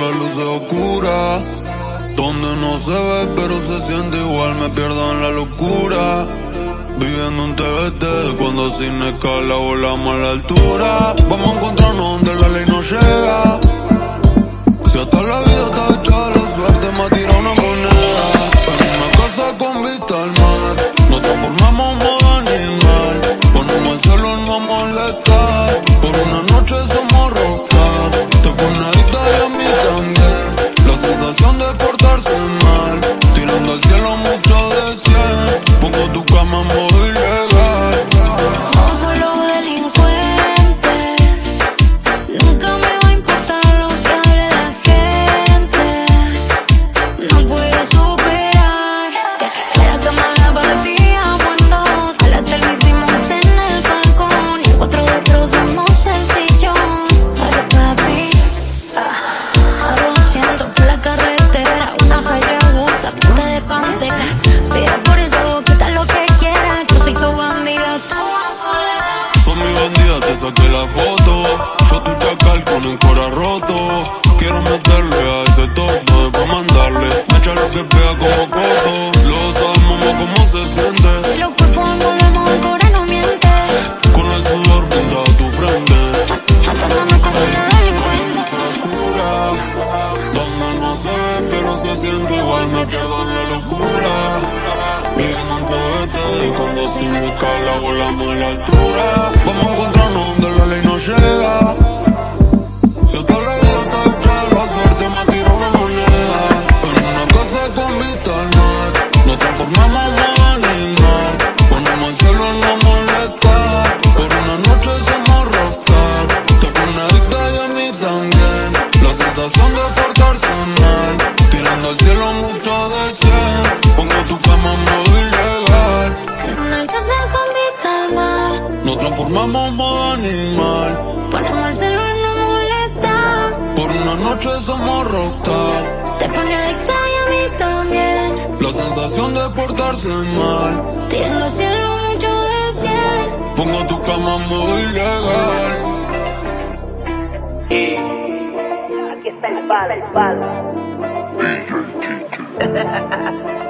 luces oscuras. Donde no se ve pero se siente igual, me pierdo en la locura. Viviendo un TBT, cuando sin escala volamos a la altura. Vamos a encontrarnos tirando al cielo pantera. Pida por eso, quita lo que quieras, yo soy tu bandida, tú Son mi bandida, te saqué la foto. Yo tu chacal con el cora roto. Quiero siente igual. Me pierdo en la locura. Viviendo un cohete y cuando sin escala volamos a la altura. Vamos a encontrarnos donde En modo animal. ponemos el celular no molesta. Por una noche somos rockstar. Te pone adicta y a mí también. La sensación de portarse mal. Tirando al cielo mucho de cien. Pongo tu cama en modo ilegal. Aquí está el palo, el palo.